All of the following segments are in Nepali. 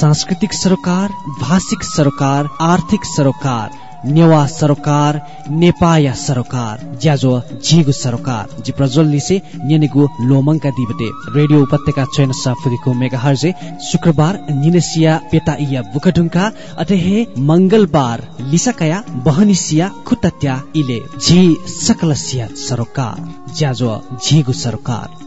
सांस्कृतिक सरोकार भाषिक सरोकार आर्थिक सरोकार नेवा सरोकार नेपाया सरोकार ज्याजो झिगु सरोकार जी प्रज्वल लिसे निनेगु दिबते रेडियो उपत्यका चयन साफुदिको मेगा हर्जे शुक्रबार निनेसिया पेताइया बुकढुङ्का अतहे मंगलबार लिसकया बहनिसिया खुतत्या इले झी सकलसिया सरोकार ज्याजो झिगु सरोकार।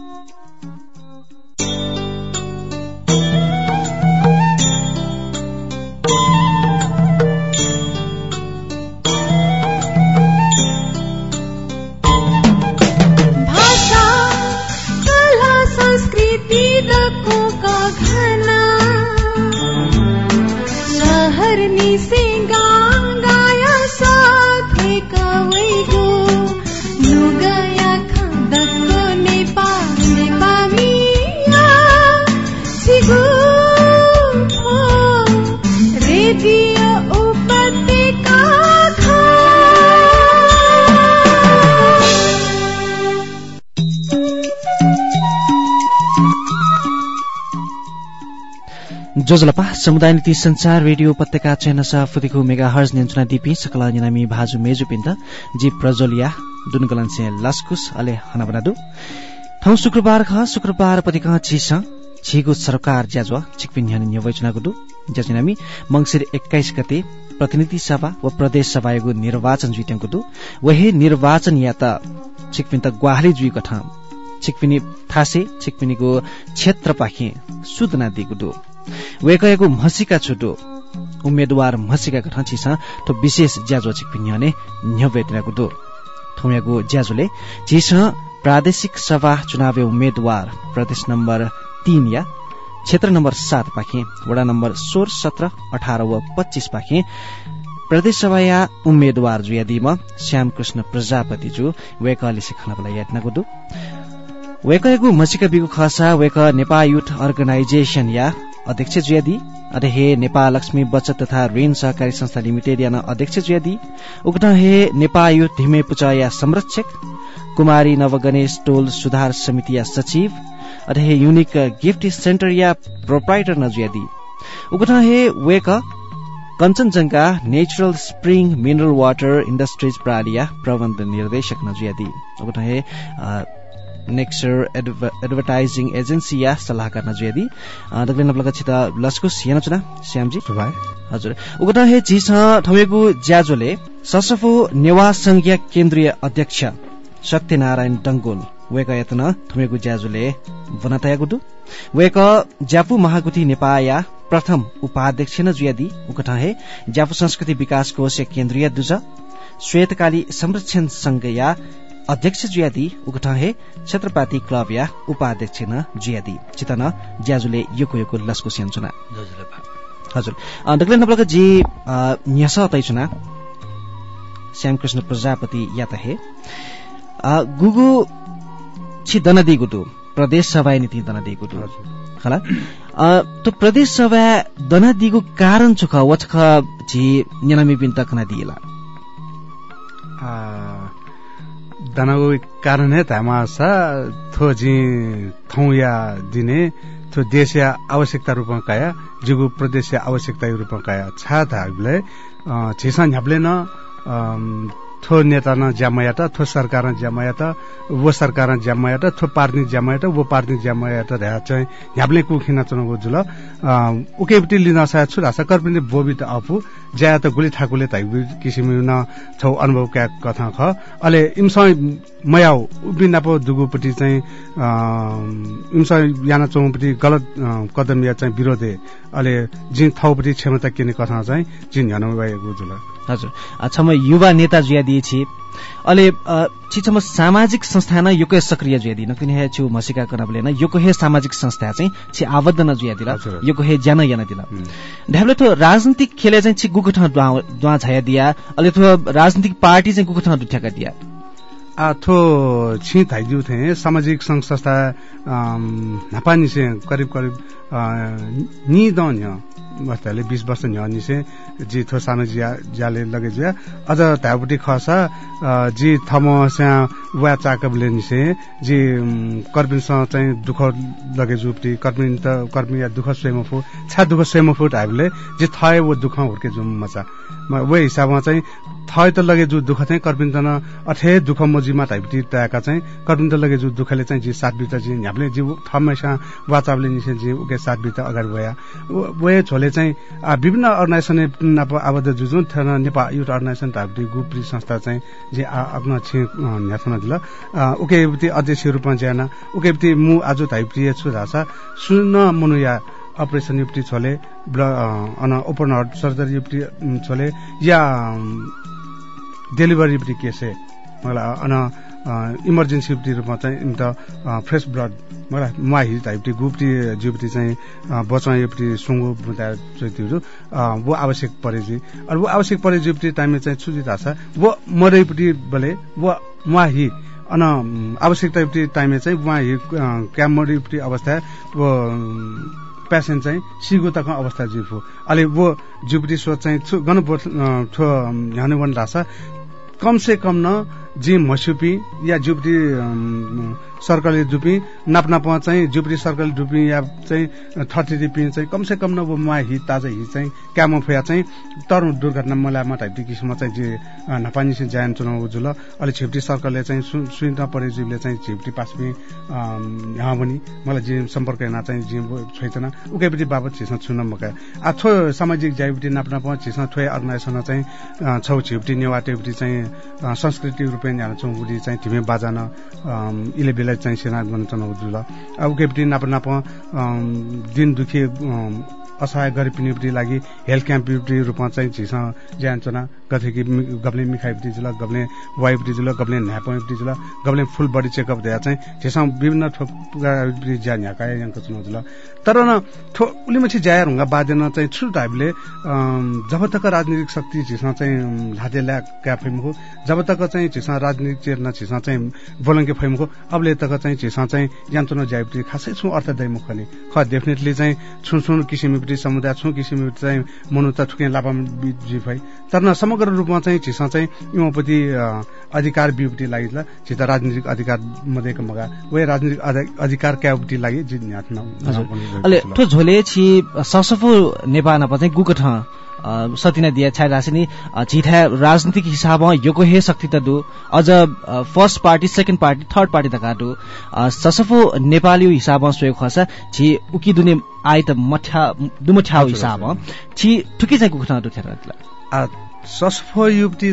जोजलपा समुदाय नीति संचार रेडियो उपत्यका चेनसा फुदिको मेगा हर्ज नियन्त्रणा दिपी सकला निनामी भाजु मेजु पिन्त जी प्रजोलिया दुनगलनसे लस्कुस अले हनबनादु। ठौ शुक्रबार ख शुक्रबार पतिक छिस छिगु सरकार ज्याजवा चिकपिन ह्यान न्यवचना गुदु ज्याजिनामी मंगिर 21 गते प्रतिनिधि सभा व प्रदेश सभाको निर्वाचन जुइट्याङ गुदु वहे निर्वाचन या त चिकपिन त ग्वाहली जुइ कठा छिकपिनी थासे छिकपिनीको क्षेत्र पाखे सुदना दिगुदु। वेकयको मसिका छुटो उम्मेद्वार मसिका छ तो विशेष ज्याजो छिकपिन्यने न्यवेतनाको दो थौयाको ज्याजोले छिस प्रादेशिक सभा चुनावी उम्मेद्वार प्रदेश नम्बर तीन या क्षेत्र नम्बर सात पाखे वडा नम्बर सोह्र सत्र अठार व पच्चीस पाखे प्रदेश सभा या उम्मेद्वार जु यदि श्यामकृष्ण प्रजापति जु वेकले सिखाउनको लागि दु वेकको मसिका बिगु खसा वेक नेपाल युथ अर्गनाइजेशन या अध्यक्ष जुयादी अधे नेपाल लक्ष्मी बचत तथा ऋण सहकारी संस्था लिमिटेड याना अध्यक्ष जुयादी उक्त हे नेपाल युथ धिमे पुचया संरक्षक कुमारी नवगणेश टोल सुधार समिति या सचिव अधे युनिक गिफ्ट सेन्टर या प्रोप्राइटर नजुयादी उक्त हे वेक Kanchenjunga natural spring mineral water industries प्रणाली प्रबन्ध निर्देशक नजुयादी उक्त नेक्सर एडभर्टाइजिङ एजेन्सी या सल्लाहकार नजुयदी दग्ले नप्लका छिता लस्कुस हेनचुना श्यामजी। हजुर। उगता हे चिस ठमेगु ज्याजोले ससफो नेवा संघीय केन्द्रीय अध्यक्ष सत्यनारायण डंगोल वेक यतन थुमेगु ज्याजुले वनतया गुदु वेक ज्यापु महागुठी नेपाया प्रथम उपाध्यक्ष न जुयादी उकठा हे ज्यापु संस्कृति विकास कोष केन्द्रीय दुज श्वेतकाली संरक्षण संघ या अध्यक्ष जुयादी उगठहे क्षेत्रपाती क्लब या उपाध्यक्ष न जुयादी। चितन ज्याजुले योको योको लस्को स्यान्चुना हजुर। दक्ले नपलक जी न्यास तैचुना श्यामकृष्ण प्रजापति या त हे गुगु छि दनदी गुटु प्रदेश सभा नीति दनदी गुटु हला? तो प्रदेश सभा दनदीगु कारण छुख वचख झि न्यानामी बिन तकना दिला दनागो कारण है तामासा थो जी थौया दिने थो देशीय आवश्यकता रूपमा काया जिगु प्रदेशीय आवश्यकता रूपमा काया। छा थागले छिसा न्याप्ले न थो नेता न ज्यामयात थो सरकार ज्यामयात वो सरकार न ज्यामयात थो पार्टी ज्यामयात वो पार्टी ज्यामयात ध्या चाहिँ ह्याब्ले कुखिना चुनाव जुल। उकेपट्टि लिन सा छु रासा कर पनि बोबी त आफू ज्या त गुली ठाकुले त किसिम न छौ अनुभव क्या कथा ख। अले इमसय मयाउ उबिना पो दुगुपट्टि चाहिँ इमसय याना चौपट्टि गलत कदम या चाहिँ विरोधे। अले जिन थौपट्टि क्षमता किने कथा चाहिँ जिन हनु भएको जुल। हजुर। छम युवा नेता जुया दिएछि अले छिछम सामाजिक संस्था न योको सक्रिय जुया दिन। किन छु मसिका कनबले न योको हे सामाजिक संस्था चाहिँ छि आबद्ध न जुया दिला योको हे ज्यान यान दिला। ढाबले तो राजनीतिक खेले चाहिँ छि गुगुठ द्वा छाया दिया अले तो राजनीतिक पार्टी चाहिँ गुगुठ दुठ्याका दिया। आथो छि थाइजु थे सामाजिक संघ संस्था नापानी से करिब करिब नि दन्य। मस्ताले बिस वर्ष न्यानिसे जी थो सानो जिया ज्याले लगे जिया अझ त्यापट्टि खस जी थम स्या वा चाकबले निसे जी कर्मिनसँग चाहिँ दुःख लगे जुप्टी कर्मिन त कर्मी या दुःख स्वयं छा दुःख स्वयं फुट हामीले जे थए वो दुःख हुर्के जुम मचा वे हिसाबमा चाहिँ थय त लगे जु दुःख चाहिँ कर्पिन्त अठे दुःख मजीमा टाइपटी तयाका चाहिँ कर्पिन्त लगे जु दुःखले चाहिँ जी सात बिता जी हामीले जी थमेसा वाचावले निसे जी उके सात बिता अगाडि भया वे छोले चाहिँ विभिन्न अर्गनाइजेसन आबद्ध जुन थन नेपाल युथ अर्गनाइजेसन टाइपटी गुप्री संस्था चाहिँ जे आफ्नो छि न्यासन दिल। उके अध्यक्ष रूपमा ज्याना उके मु आज टाइपटी छु धासा। सुन्न मनुया अपरेसन युक्ति छोले अन ओपन हार्ट सर्जरी युक्ति छोले। या डेलिभरी युक्ति केसे मलाई अन इमर्जेन्सी रूपमा चाहिँ अन्त फ्रेस ब्लड मलाई माही टाइपटी गुप्टी जुप्टी चाहिँ बचा युक्ति सुँगो बुता चैतीहरू वो आवश्यक परे जी। और वो आवश्यक परे जुप्टी टाइममा चाहिँ छुजी छ। वो मरैपट्टि बोले वो माही अन आवश्यकता युक्ति टाइममा चाहिँ उहाँ क्यामरीपट्टि अवस्था वो पेसेन्ट चाहिँ सिगुताको अवस्था जिफु अहिले वो जुपटी सोच चाहिँ गन ठो ह्यानु वन लासा कम से कम न जी मसुपी या जुपटी सर्कल डुपी नाप नाप चाहिँ जुपरी सर्कल डुपी या चाहिँ थर्टी डिपी चाहिँ कमसे कम न मा ताजा हि चाहिँ क्यामो फुया चाहिँ तर दुर्घटना मलाई टाइप किसिममा चाहिँ जे नपानी से जान चुनाव जुल अहिले छिप्टी सर्कलले चाहिँ सुइन परे जीवले चाहिँ छिप्टी पासमी यहाँ पनि मलाई जे सम्पर्क हेर्न चाहिँ जे छैन। उकैपट्टि बाबत छिस्न छुन मका। आ थो सामाजिक जाइपट्टि नाप नाप छिस्न थोए अर्गनाइजेसन चाहिँ छौ छिप्टी नेवाटेपट्टि चाहिँ संस्कृति रूपमा यहाँ चौबुटी चाहिँ ढिमे बाजान इले बेला चाहिँ सेना गर्न चनाउँछु ल अब केपट्टि नाप नाप दिन दुखी असहाय गरिब पिनिपट्टि लागि हेल्थ क्याम्पपट्टि रूपमा चाहिँ झिस ज्यान चना गथे कि गब्ले मिखाइपट्टि जुल गब्ले वाइपट्टि जुल गब्ले न्यापपट्टि जुल गब्ले फुल बडी चेकअप दिया चाहिँ झिसा विभिन्न ठोक ज्यान ह्याका यहाँको चुनाव जुल तर न ठो उले मान्छे ज्याएर हुँगा बाँधेन चाहिँ छु हामीले जब तक राजनीतिक शक्ति झिसा चाहिँ हाते ल्या क्या फेमको जब तक चाहिँ झिसा राजनीतिक चेर्न झिसा चाहिँ बोलङ्के फेमको अबले तक चाहिँ झिसा चाहिँ ज्यान चुनाव ज्याइपट्टि खासै छु अर्थदायी मुखले ख डेफिनेटली चाहिँ छु छु किसिमपट्टि समुदाय छु किसिमपट्टि चाहिँ मनु त ठुके लापा जिफाइ तर न समग्र रूपमा चाहिँ झिसा चाहिँ युवापति अधिकार बिउपट्टि लागि छिता राजनीतिक अधिकार मध्येको मगा। वे राजनीतिक अधिकार क्यापट्टि लागि जित अले ठो झोले छि ससफो नेपाल चाहिँ गुकठ सतिना दिया छाइ रासिनी छिथा राजनीतिक हिसाबमा योको हे शक्ति त दु। अझ first party second party third party तका दु? ससफो नेपाली हिसाबमा सोयो खसा छि उकी दुने आइ त मठा दुमठा हिसाबमा। छि ठुकी चाहिँ गुखना दु थेरा ससफो युक्ति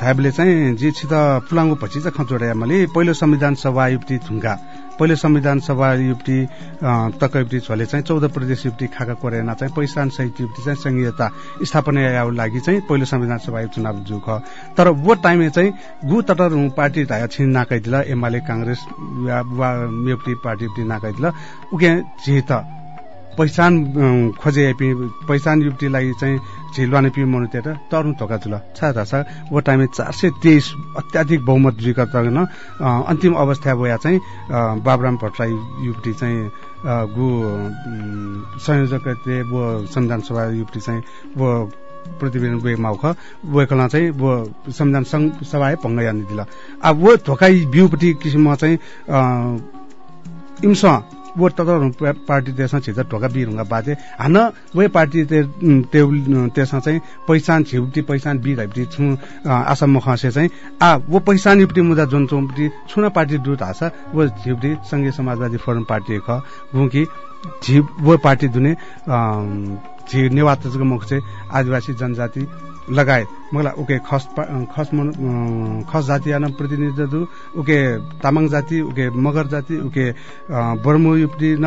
थाबले चाहिँ जे छित पुलाङ्गो पछि चाहिँ खचोडा मैले। पहिलो संविधान सभा युक्ति थुङ्गा पहिलो संविधान सभा युक्ति तक युक्ति छोले चाहिँ चौध प्रदेश युक्ति खाका कोरेना चाहिँ पहिचान सहित युक्ति चाहिँ संघीयता स्थापना लागि चाहिँ पहिलो संविधान सभा चुनाव जुख तर वो टाइममा चाहिँ गु तटर पार्टी ढाया छिन नाकाइदिल एमाले काङ्ग्रेस वा युक्ति पार्टी नाकाइदिल उके झित पहिचान खोजे पहिचान युक्तिलाई चाहिँ झिलवाने पि मनु तेर तरुण धोका जुल छा छ। वो टाइम चार सय तेइस अत्याधिक बहुमत विगत अन्तिम अवस्था भया चाहिँ बाबुराम भट्टराई युक्ति चाहिँ गु संयोजक संविधान सभा युक्ति चाहिँ वो प्रतिवेदन वे माउख वेकला चाहिँ वो संविधान सभा भङ्ग यानि दिल। अब वो धोकाई बिउपट्टि किसिममा चाहिँ इम्स वो पार्टी त्यसमा छिज ढोका बिरुङ्गा बाजे हान वे पार्टी त्यसमा चाहिँ पहिचान छिउटी पहिचान बिरहटी छु आसाम खसे चाहिँ आ वो पहिचान युपटी मुदा जुन चौपटी छुना पार्टी दुट हासा वो झिउटी संघीय समाजवादी फोरम पार्टी ख गुकी झिप वो पार्टी दुने झि नेवातको मुख चाहिँ आदिवासी जनजाति लगायत। मलाई उके खस खस खस जाति आन प्रतिनिधित्व उके तामाङ जाति उके मगर जाति उके बर्मु युप्ति न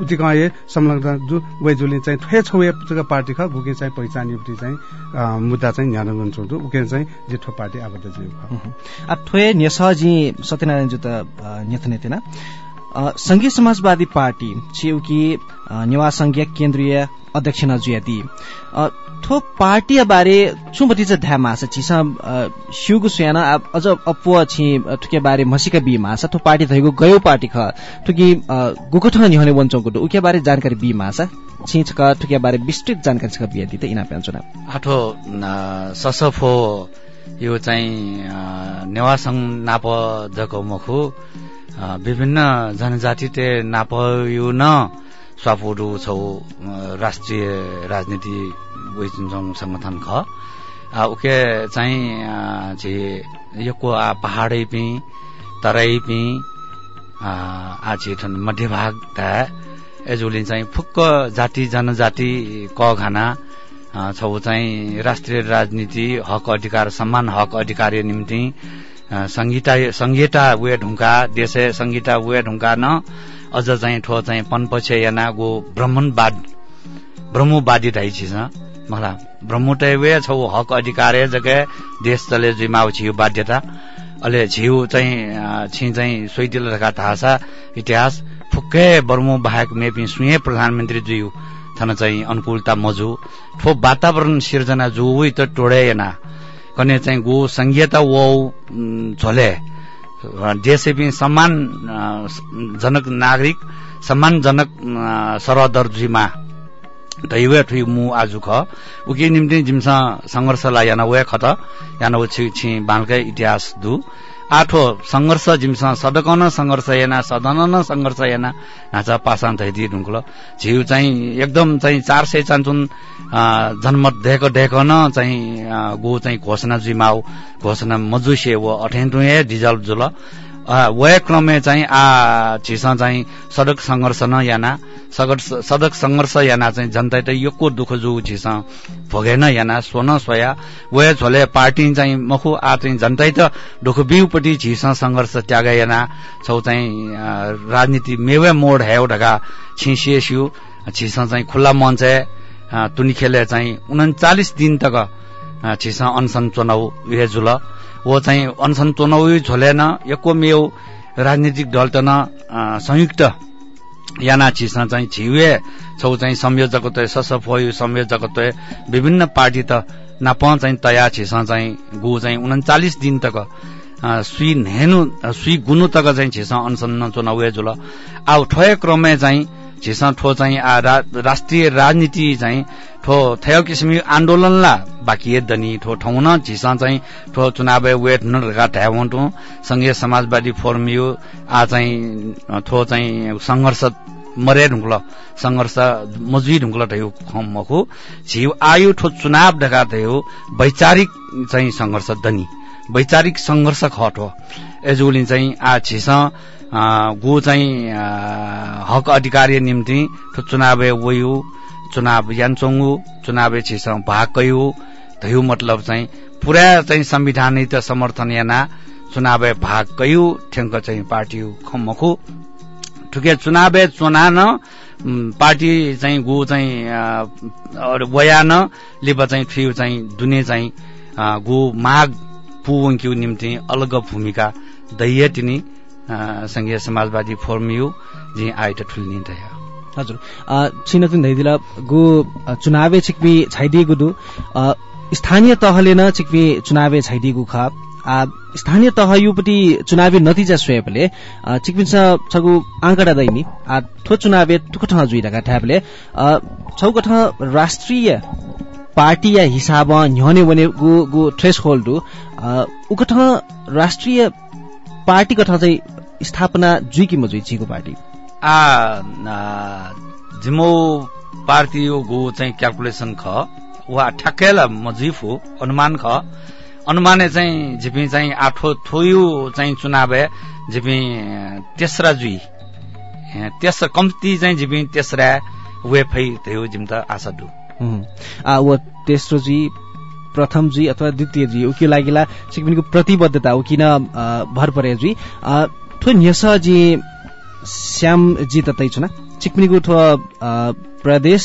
उति कहे संलग्न जु वे जुलि चाहिँ थ्वे छौए पार्टी ख गुके चाहिँ पहिचान युप्ति चाहिँ मुद्दा चाहिँ ध्यान गर्छु उके चाहिँ जेठो पार्टी आबद्ध जिउ आ थ्वे न्यस जी सत्यनारायण जु त तेना संघीय समाजवादी पार्टी छिउकी नेवा संघीय केन्द्रीय अध्यक्ष नजुयादी थो पार्टी बारे छुबटी चाहिँ ध्या मास छिस सिउगु सुयाना अझ अप्पो छि ठुके बारे मसिका बी मास थो पार्टी थैगु गयो पार्टी ख ठुकी गुकठ निहने वञ्चौको उके बारे जानकारी बी मास छि छक ठुकिया बारे विस्तृत जानकारी छक बिया दिते इना प्यान्चुना आठो ससफो यो चाहिँ नेवासङ नाप जको मखु विभिन्न जनजाति ते न स्वापुरु छौ राष्ट्रिय राजनीति संगठन ख। उके चाहिँ जे यको पहाडै पि तराई पि आ ठन मध्य भाग त एजुलिन चाहिँ फुक्क जाति जनजाति क घाना छौ चाहिँ राष्ट्रिय राजनीति हक अधिकार सम्मान हक अधिकार निम्ति संहिता संहिता वे ढुङ्गा देशे संहिता वे ढुङ्गा न अझ चाहिँ ठो चाहिँ पनपछि याना गो ब्राह्मणवाद ब्रह्मवादी रहेछ मलाई ब्रह्मटै वे छौ हक अधिकार जगे देश चले जिमाउ छियो बाध्यता। अहिले झिउ चाहिँ छि चाहिँ सोइदिल रका थाहा इतिहास फुक्कै बर्मो बाहेक मेपी सुए प्रधानमन्त्री जुयु थन चाहिँ अनुकूलता मजु। ठो वातावरण सिर्जना जु उही त टोडेना कने चाहिँ गो संघीयता वो झोले। सम्मान जनक नागरिक सम्मानजनक सरदर्जीमा दैवे ठुई मु आजु ख उके निम्ति जिमसा संघर्ष ला याना वे खत याना छि बालकै इतिहास दु। आठो संघर्ष जिमसा सदकन संघर्ष याना सदन संघर्ष याना नाचा पासान थैदि ढुङ्कुल झिउ चाहिँ एकदम चाहिँ चार सय चान्चुन जन्म ढेक ढेकन चाहिँ गो चाहिँ घोषणा जिमाउ घोषणा मजुसे व अठेन्टुए डिजल जुल। वय क्रमे चाहिँ आ झिसा चाहिँ सडक संघर्ष न याना। सडक संघर्ष याना चाहिँ जनता त योको दुःख जो झिसा? भोगेन याना सोन सोया वय झोले पार्टी चाहिँ मखु आ चाहिँ जनता त दुःख बिउपट्टि झिसा संघर्ष त्याग याना। छौ चाहिँ राजनीति मेवे मोड है ढका छिसिएसियो। झिसा चाहिँ खुल्ला मञ्च तुनी खेले चाहिँ उन्चालिस दिन तक छिसा अनसन चुनाव जुल। वो चाहिँ अनसन चुनाउ झोलेन। यको मेउ राजनीतिक दल त न संयुक्त याना छिस चाहिँ छिवे छौ चाहिँ संयोजक ससफ संयोजक विभिन्न पार्टी त नाप चाहिँ तया छिस चाहिँ गु चाहिँ उन्चालिस दिन तक सुई नेनु सुई गुनु तक चाहिँ छिस अनसन चुनाउ जुल आउ ठोय क्रमे चाहिँ झिस ठो चाहिँ राष्ट्रिय राजनीति चाहिँ ठो थयो किसिम आन्दोलनला बाँकी दनी ठो ठाउँ न झिस चाहिँ ठो चुनाव वेट ढ्याउटु संघीय समाजवादी फोरम यो आ चाहिँ ठो चाहिँ संघर्ष मरे ढुङ्गल संघर्ष मजुई ढुङ्गल ढयो मखु झिउ आयु ठो चुनाव ढका थियो वैचारिक चाहिँ संघर्ष दनी वैचारिक संघर्ष खट हो। एजुलिन चाहिँ आ झिस गो चाहिँ हक अधिकार निम्ति चुनाव वयु चुनाव यानचोङ्गु चुनाव छिस भाग कयु। धयु मतलब चाहिँ पुरा चाहिँ संविधानिक समर्थन याना चुनाव भाग कयु ठ्याङ्क चाहिँ पार्टी खमखु ठुके चुनाव चुना न पार्टी चाहिँ गो चाहिँ वयान लिप चाहिँ ठिउ चाहिँ दुने चाहिँ गो माग पुवङ्क्यु निम्ति अलग भूमिका दैय तिनी संघीय समाजवादी फोरम यु जी आइट ठुल्नी दया हजुर. छिनतुन धैदिला गु चुनावे छिक्पी छाइदिएको दु स्थानीय तहले न छिक्पी चुनावे छाइदिएको ख स्थानीय तह युपट्टि चुनावी नतिजा सोएपले चिकपिन्छ छगु आंकडा दैनी आ थो चुनावे टुकठ जुइरहेका ठ्यापले छौकठ राष्ट्रिय पार्टी या हिसाब न्ह्यने भने गु गु थ्रेस होल्ड उकठ राष्ट्रिय पार्टी कथा चाहिँ स्थापना जुइकी मजुइ छिको पार्टी। आ जिमो पार्टी यो गो चाहिँ क्यालकुलेसन ख वा ठ्याक्कैला मजिफ हो अनुमान ख। अनुमाने चाहिँ झिपी चाहिँ आठो थोयु चाहिँ चुनाव झिपी तेस्रा जुई। तेस्रा कम्ती चाहिँ झिपी तेस्रा वे फै थियो जिम त आशा दु। आ वो तेस्रो जी प्रथम जी अथवा द्वितीय जी उकि लागिला सिक्किमको प्रतिबद्धता उकिन भर परे जी श्याम जी ततै छुना चिकमिनीको ठो प्रदेश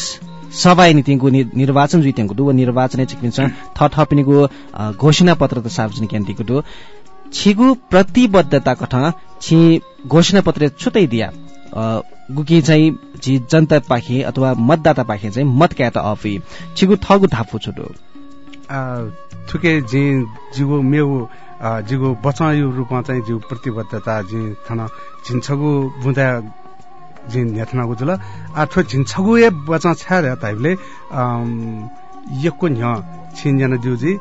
सभा नीतिको निर्वाचन जुइतेको दु निर्वाचन चिकमिन्छ थ थपिनीको घोषणा पत्र त सार्वजनिक यान्तिको दु। छिगु प्रतिबद्धता कठ छि घोषणा पत्र छुतै दिया गुकी चाहिँ झि जनता पाखे अथवा मतदाता पाखे चाहिँ मत क्या त अफी। छिगु थगु थापु छुटो। थुके जी जिगो मेउ जिगो बचायु रूपमा चाहिँ जिउ प्रतिबद्धता जी थन झिन्छगु बुँदा जिन नेथना गुजुल आ ठो झिन्छगुए बचा छ्या ताइले यको न्य छिनजना दिउजी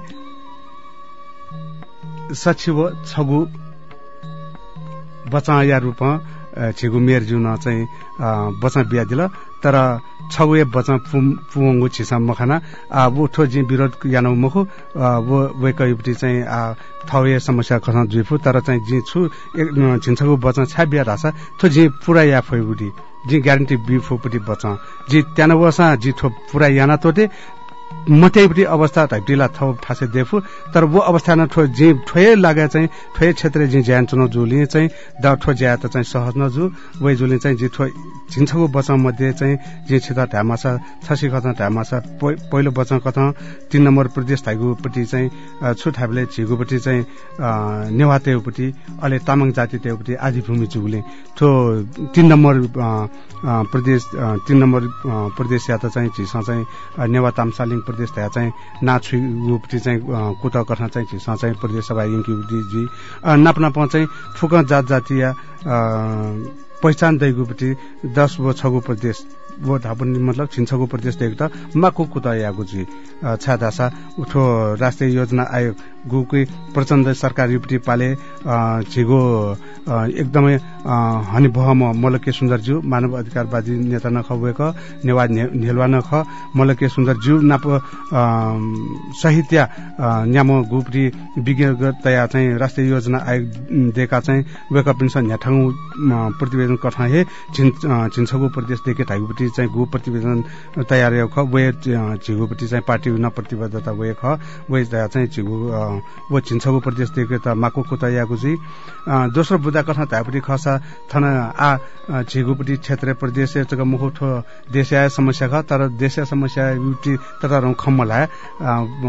सचिव छगु बचा या रूप छिगु मेर जुन चाहिँ बचा बिहा दिल। तर छगुए बचा पुवंगु छिसा मखाना वो ठो जि विरोध यानौ मखु वो वेकयुपटी चाहिँ थवे समस्या खसा जुइफु तर चाहिँ जि छु छिन्छगु बचा छा बिहा रासा थो जि पुरा या फैबुडी जी ग्यारेन्टी बी फोपट्टि बचा जी त्यान वसा जी थो पुरा याना तोटे मत्यपट्टि अवस्था ढाइटिला थौ फासे देफु तर वो अवस्था न ठो जे ठोए लागे चाहिँ ठोए क्षेत्र जे ज्यान चुनाउ जुले चाहिँ द ठो ज्या त चाहिँ सहज नजु वै जुले चाहिँ जे ठो झिन्छको बचाउ मध्ये चाहिँ जे क्षेत्र ढामा छ छसी कथा ढामा छ पहिलो बचाउ कथा तीन नम्बर प्रदेश धाइगुपट्टि चाहिँ छु थाबले झिगुपट्टि चाहिँ नेवा तेउपट्टि अहिले तामाङ जाति तेउपट्टि आदि भूमि जुले ठो तीन नम्बर प्रदेश तीन नम्बर प्रदेश या त चाहिँ झिसा चाहिँ नेवा तामसालिङ प्रदेश त्यहाँ चाहिँ नाछुपट्टि चाहिँ कुत कथा चाहिँ झिसा चाहिँ प्रदेश सभा जी नाप नाप चाहिँ फुक जात जातीय पहिचान दैगुपट्टि दस व छगु प्रदेश। वो धापन मतलब छिन्छगु प्रदेश देख त माकु कुता यागु जी छादासा उठो राष्ट्रिय योजना आयोग गुकै प्रचण्ड सरकार युपटी पाले झिगो एकदमै हनि भहम मलके सुन्दरज्यू मानव अधिकारवादी नेता नखबेक नेवा नेलवा नख मलके सुन्दरज्यू नाप साहित्य न्याम गुपटी विज्ञतया चाहिँ राष्ट्रिय योजना आयोग दिएका चाहिँ वेकअप पेन्सन न्याठाङ प्रतिवेदन कथा हे छिन्छगु प्रदेश देखे ढाइगुपट्टि चाहिँ गु प्रतिवेदन तयार ख वे चाहिँ पार्टी न प्रतिबद्धता वे ख वे चाहिँ झिगु वो छिन्छगु प्रदेश देखे त माको को तयागु जी दोस्रो बुदा कथा धापट्टि खसा थन आ झिगुपट्टि क्षेत्र प्रदेश चक मुखो देशया समस्या ख तर देशया समस्या युटी तथा रौ खम्मला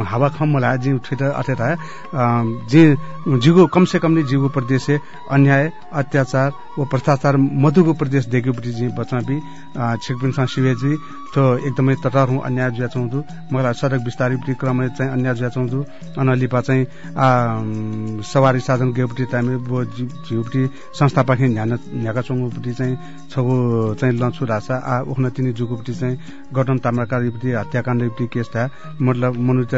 हावा खम्मला जी उठित अठेता जी जिगु कम से कम नि जिगु प्रदेश अन्याय अत्याचार वो भ्रष्टाचार मधुको प्रदेश देखेपछि जी बच्चा भी छिकपिनसँग शिवेजी तो एकदमै तटार हुँ अन्याय जुया चाउँदु मलाई सडक विस्तारित क्रम चाहिँ अन्याय जुया चाउँदु अनलिपा सवारी साधन गेपट्टि वो झिउपट्टि संस्था पाखि ध्यान चौपट्टि चाहिँ छगु चाहिँ लन्छु रासा आ उख्न तिनी जुगुपट्टि चाहिँ गठन ताम्राकारीपट्टि हत्याकाण्डपट्टि केस था। मतलब मनु त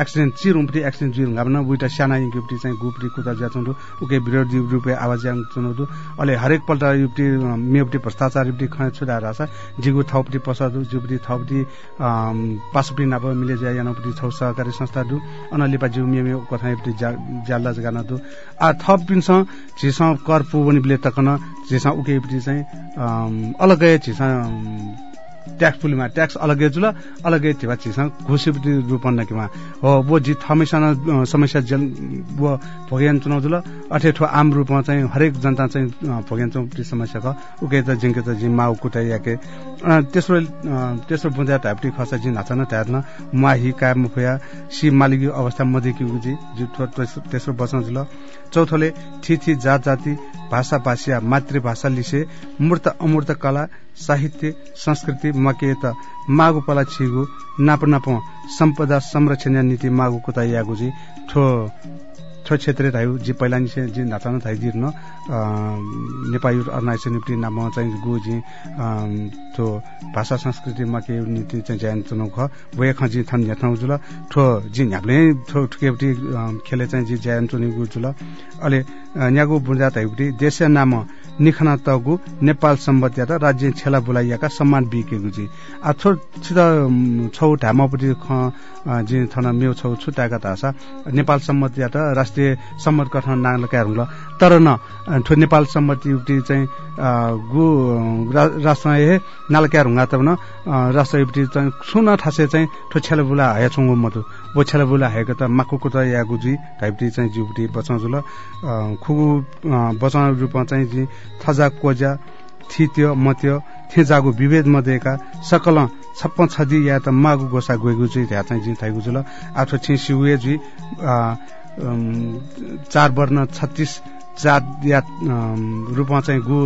एक्सिडेन्ट चिरुपट्टि एक्सिडेन्ट जिर गाबन उइटा साना चाहिँ गुपट्टि कुता चाउँदु उके विरोधी रूपे आवाज चुनाउँदु अहिले हरेक पल्ट युपट्टि मेपट्टि भ्रष्टाचार युपट्टि खै छुडा रासा जिगु थौपट्टि पसदु जुपट्टि थौपट्टि पासुपट्टि नाप मिले यानपट्टि छौ सहकारी संस्था दु। अनलिपा जिउ मेमे कथा युपट्टि ज्याल्ला जगाना दु आ थप पिन्छ झिसा कर पु पनि बिले तकन झिसा उके चाहिँ अलगै झिसा ट्याक्स पुलिमा ट्याक्स अलगै जुल अलगै थिवा छिसँग घुसीपट्टि रूपन्न किमा हो वो जी थमेसन समस्या जेल वो भोग्यान चुनाउ जुल अठे ठो आम रूपमा चाहिँ हरेक जनता चाहिँ भोग्यान चौपट्टि समस्या उके त जिङ्के त जी माउ कुटाइ याके। तेस्रो तेस्रो बुझा टाइपटी खसा जी नाचन ट्यार्न माही का मुखया सी मालिकी अवस्था मदेखि उजी तेस्रो बचन जुल। चौथोले थिथि जात जाति भाषा भाषिया मातृभाषा लिसे मूर्त अमूर्त कला साहित्य संस्कृति मकेत मागु पला छिगु नाप नाप सम्पदा संरक्षण नीति मागु कुता यागुजी ठो। क्षेत्र थायु जी पहिला निसे जी नाचान थाइ दिर्न नेपाली अर्नाइस निप्ति नाम चाहिँ गु जी ठो भाषा संस्कृति मके नीति चाहिँ ज्यान चुनौ ख वे ख जी थन याथौ जुल ठो जी न्याप्ले ठो ठुकेपटी खेले चाहिँ जी ज्यान चुनि गु जुल अले न्यागु बुझा थाइपटी देश नाम निखना तगु नेपाल सम्बद्ध र राज्य छेला बोलाइएका सम्मान बिकेको जी आ छो ढामापट्टि ख जे थन मेउ छौ छुट्याएका तासा नेपाल सम्मति राष्ट्रिय सम्मत गठन नागलका हुँला तर न ठो नेपाल सम्मति युक्ति चाहिँ गु राष्ट्र नालक्या हुँगा त न राष्ट्र युक्ति चाहिँ सुन ठासे चाहिँ ठो छेला बोला हया छौँ मधु। वो छेला बोला त माकुको त या गुजी टाइपटी चाहिँ जुपटी बचाउ जुल खुगु बचाउ रूपमा चाहिँ जी थजा कोजा थित्यो मत्यो थेजागु विभेद मध्येका सकल छप्पन छदी या त मागु गोसा गएको चाहिँ त्यहाँ चाहिँ जिन थाइगु जुल आठो छि सिउए जी चार वर्ण छत्तिस जात या रूपमा चाहिँ गु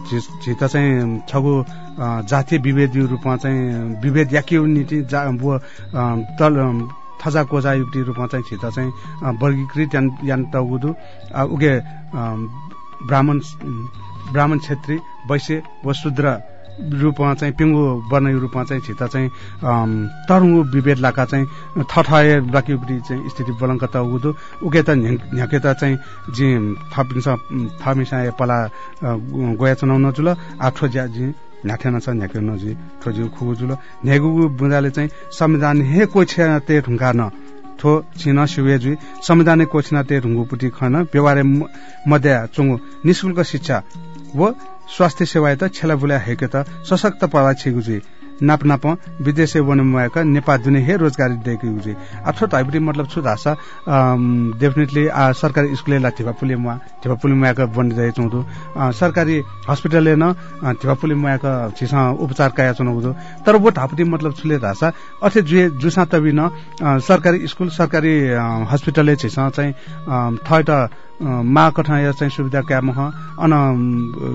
झित चाहिँ छगु जातीय विभेद रूपमा चाहिँ विभेद याकि नीति तल थजा युक्ति रूपमा चाहिँ छित चाहिँ वर्गीकृत यान तगुदु उगे ब्राह्मण ब्राह्मण क्षेत्री वैश्य व शुद्र रूपमा चाहिँ पिङ्गु वर्ण रूपमा चाहिँ छिता चाहिँ तरुङ्गु विभेद लाका चाहिँ थठाए बाँकी चाहिँ स्थिति बलङ्क त उदो उके त झ्याके चाहिँ जी थपिन्छ थमिसा पला गोया चुनाउन जुल आठो ज्या जी न्याखेन छ न्याके नजी ठोजी खुगु जुल न्यागु बुँदाले चाहिँ संविधान हे कोछ्या ते ढुङ्गा न थो छिन जुई संविधान कोछिना ते ढुङ्गुपुटी खन व्यवहार मध्य चुङ्गु निशुल्क शिक्षा व स्वास्थ्य सेवा त छेला बुला हेके त सशक्त पला छिगुजी नाप नाप विदेश वनमुका नेपाल दुने हे रोजगारी दिएको उजे अथवा ताइबरी मतलब छु धासा डेफिनेटली सरकारी स्कुल ला थिपा पुले मुआ थिपा पुले मुआका बन्द जाए सरकारी हस्पिटल न थिपा पुले मुआका छिसा उपचार काया चुनाउ तर वो ढापटी मतलब छुले धासा अथे जुए जुसा तबी न सरकारी स्कुल सरकारी हस्पिटल छिसा चाहिँ थर्ड मा कठा चाहिँ सुविधा क्या मह अन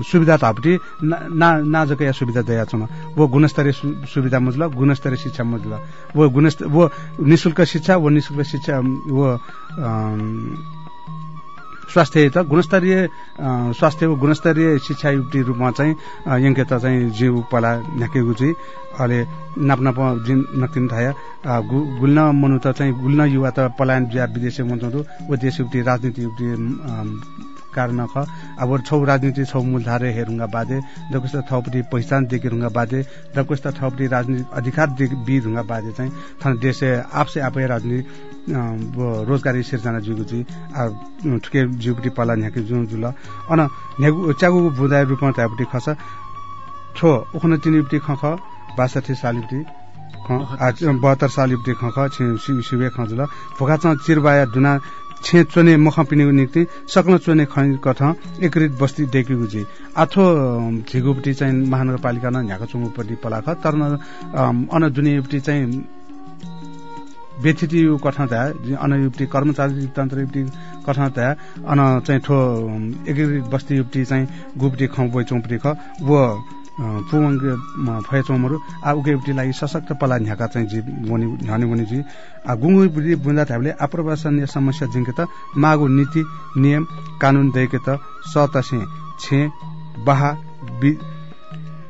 सुविधा थापटी ना नाजक या सुविधा दया छन वो गुणस्तरीय सुविधा मुजल गुणस्तरीय शिक्षा मुजल वो गुणस्त वो निशुल्क शिक्षा वो निशुल्क शिक्षा वो स्वास्थ्य त गुणस्तरीय स्वास्थ्य गुणस्तरीय शिक्षा युक्ति रूपमा चाहिँ यङ्केत चाहिँ जिउ पला न्याकेको चाहिँ अहिले नाप नाप जिन नकिन थाया गुल्न मनु त चाहिँ गुल्न युवा त पलायन ज्या विदेशी मचाउँदो वो देश युक्ति राजनीति युक्ति कारण ख अब छौ राजनीति छौ मूलधारे हेरुङ्गा बादे दकुस्ता थौपटी पहिचान देखि रुङ्गा बादे दकुस्ता थौपटी राजनीति अधिकार बी रुङ्गा बादे चाहिँ थन देश आपसे आपै राजनीति रोजगारी सिर्जना जुगु जी ठुके जुपटी पाला न्याके जु जुल। अन न्यागु च्यागु बुदाय रूपमा त्यापटी खस। छो उखन तिनिपटी खख बासठी सालिपटी बहत्तर सालिपटी खख सिबे खजुल। भोका चिरबाया दुना छे चोने मख पिनेको निम्ति सक्न चोने खनि कथ एकरित बस्ती डेकेको जी आथो झिगुपट्टि चाहिँ महानगरपालिका न झ्याको चुङ्गुपट्टि पलाख तर अन जुनिपट्टि चाहिँ व्यथिति कठा था अनयुक्ति कर्मचारी तन्त्र युक्ति कठा था अन चाहिँ ठो एकीकृत बस्ती युक्ति चाहिँ गुप्टी ख चौपटी ख पुवङ्ग भए चौमहरू आ उके लागि सशक्त पला झ्याका चाहिँ जी वनि झने वनि जी आ गुङ्गु बुन्दा आप्रवासनीय समस्या जिङ्के त मागु नीति नियम कानून दैके त सतसे छे बाहा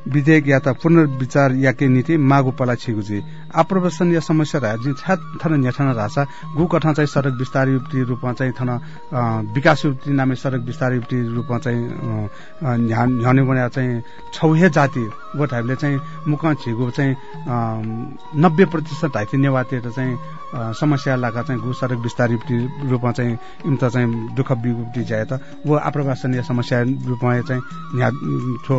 विधेयक या त पुनर्विचार याके नीति मागु पला छिगु जी आप्रवासनीय समस्या रहा जी छात थन न्याठन रासा गु कठा चाहिँ सडक विस्तार युक्ति रूपमा चाहिँ थन विकास युक्ति नामे सडक विस्तार युक्ति रूपमा चाहिँ ह्याउने भने चाहिँ छौहे जाति गोठाहरूले चाहिँ मुख छिगो चाहिँ नब्बे प्रतिशत हाइते नेवातिर चाहिँ समस्या लागा चाहिँ गु सडक विस्तार युक्ति रूपमा चाहिँ इम्त चाहिँ दुःख विगुप्ति जाए त वो आप्रवासनीय समस्या रूपमा चाहिँ छो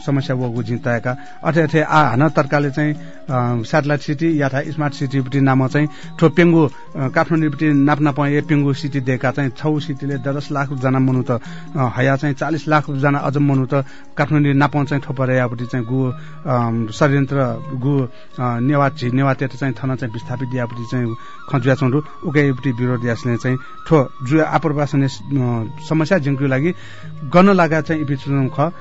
समस्या वो जिताएका अथे अथे आ हान तर्काले चाहिँ सेटेलाइट सिटी या था स्मार्ट सिटीपट्टि नाम चाहिँ ठो पेङ्गु काठमाडौँपट्टि नाप्न पाए पेङ्गु सिटी दिएका चाहिँ छौ सिटीले दस लाख जना मनु त हया चाहिँ चालिस लाख जना अझ मनु त काठमाडौँ नापाउ चाहिँ थोपर यापट्टि चाहिँ गु षड्यन्त्र गु नेवा झि नेवातिर चाहिँ थन चाहिँ विस्थापित यापट्टि चाहिँ खजुवा चौँडु उकाइपट्टि विरोध यासले चाहिँ ठो जु आप्रवासन समस्या जिङ्कु लागि गर्न लागा चाहिँ इपि ख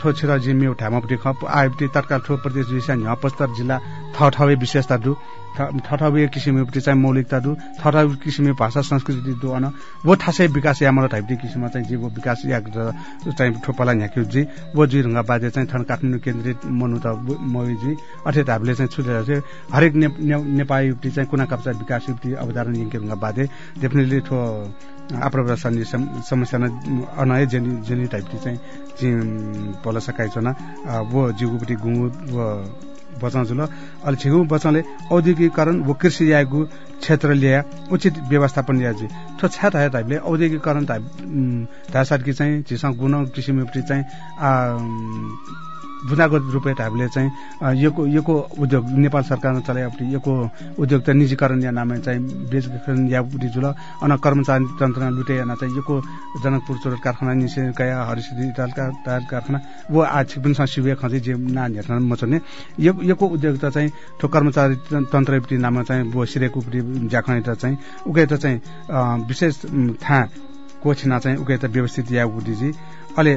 ठो छिरा जिम्मे उठामापट्टि ख आइपट्टि तत्काल ठो प्रदेश विषय पस्तर जिल्ला थठावे विशेषता दु। थठावे किसिमपट्टि चाहिँ मौलिकता दु। थठावे किसिमे भाषा संस्कृति दु अन। वो ठासै विकास या मलाई टाइपटी किसिममा चाहिँ जे वो विकास या चाहिँ ठोपाला न्याक्यु जी वो जी ढुङ्गा बाजे चाहिँ थन काठमाडौँ केन्द्रित मनु त मोही जी अर्थात् हामीले चाहिँ छुटेर चाहिँ हरेक नेपाली युक्ति चाहिँ कुना काप्चा विकास युक्ति अवधारण यिङ्के ढुङ्गा बाजे। डेफिनेटली ठो आप्रवासन समस्या अनय जेनी जेनी टाइपटी चाहिँ सकाइछन् वो जिगुपट्टि गुङ्गु बचाउँछु ल। अहिले छिगु बचाउँले औद्योगिकरण वो कृषि यागु क्षेत्र ल्याए उचित व्यवस्थापन ल्याए ठो छ्याट आयो टाइपले औद्योगिकरण धासाटकी चाहिँ झिसँग गुण कृषि चाहिँ बुदागत रूपमा हामीले चाहिँ यो यो उद्योग नेपाल सरकारमा चलाएपट्टि यो उद्योग त निजीकरण या नाम चाहिँ बेचबिखन या जुल अन कर्मचारी तन्त्र लुटे या चाहिँ यो जनकपुर चोरट कारखाना निसेकया हरिसिद्धि टायर कारखाना वो आज पनि शिवे खजे जे नानी हेर्न मचाउने यो उद्योग त चाहिँ ठो कर्मचारी तन्त्रपट्टि नाममा चाहिँ वो सिरेकोपट्टि ज्याखने त चाहिँ उके त चाहिँ विशेष थाहा कोछिना चाहिँ उके त व्यवस्थित या बुद्धिजी अहिले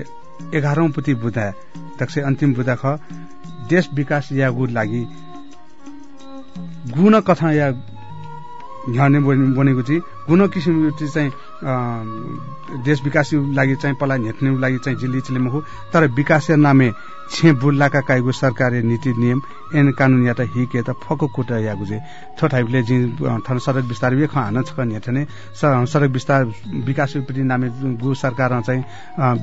एघारौं पुति बुधा दक्ष अन्तिम बुधा ख देश विकास या गु लागि गुण कथा या झर्ने बनेको चाहिँ गुण किसिम चाहिँ देश विकास लागि चाहिँ पला हेट्ने लागि चाहिँ जिल्ली चिलिमखु। तर विकास नामे छे बुल्लाका काइगु सरकारी नीति नियम एन कानुन या त हिके त फको कुट यागु जे थो टाइपले जि थन सडक विस्तार वे खान छ कन्या थने। सडक विस्तार विकास उपति नामे गु सरकार चाहिँ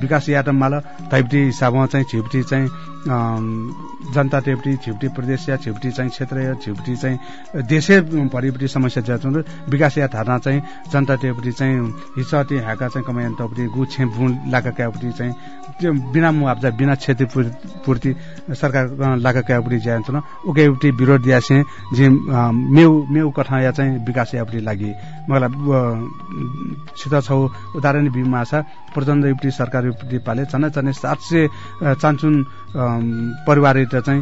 विकास या त माल टाइपटी हिसाबमा चाहिँ छिप्टी चाहिँ जनता टेप्टी छिप्टी प्रदेश या छिप्टी चाहिँ क्षेत्र या छिप्टी चाहिँ देशै भरिपट्टि समस्या ज्यादा विकास या धारणा चाहिँ जनता टेप्टी चाहिँ हिसाटी हाका चाहिँ कमायन टपटी गु छे लाका चाहिँ बिना मुआवजा बिना क्षतिपूर्ति सरकार लाका क्यापटी ज्यान्छ उके एउटी विरोध दियासे जे मेउ मेउ कथा या चाहिँ विकास यापटी लागि। मलाई सित छौ उदाहरण बिमा छ प्रचण्ड एउटी सरकार पाले चने चने सात सय चान्चुन परिवार चाहिँ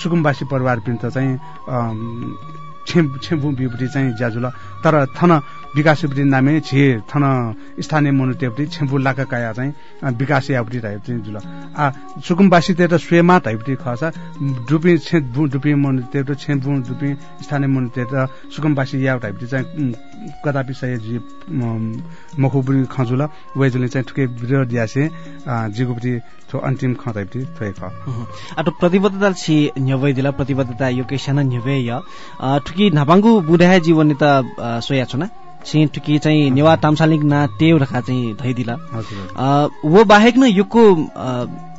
सुकुम्बासी परिवार पिन्त चाहिँ छेम्बु बिपट्टि चाहिँ ज्याजुल। तर थन विकास उपति नामे छे थन स्थानीय मनुतेपट्टि छेम्बु लाका काया चाहिँ विकास यापट्टि टाइपति जुल। आ सुकुम्बासी त स्वेमा टाइपति खस। डुपी छे डुपी मनुतेप छेम्बु डुपी स्थानीय मनुतेप सुकुम्बासी या टाइपति चाहिँ कदापि सय जी मखुबुरी खजुल वेजुले चाहिँ ठुके विरोध यासे जिगुपति थो अन्तिम ख टाइपति थोय ख। आटो प्रतिबद्धता छि न्यवै दिला प्रतिबद्धता यो केसन न्यवै य। ठुकी नापाङ्गु बुढा जीवन त सोया छि चाहिँ नेवा तामसालिङ ना टेउ रखा चाहिँ धैदिला। वो बाहेक न युको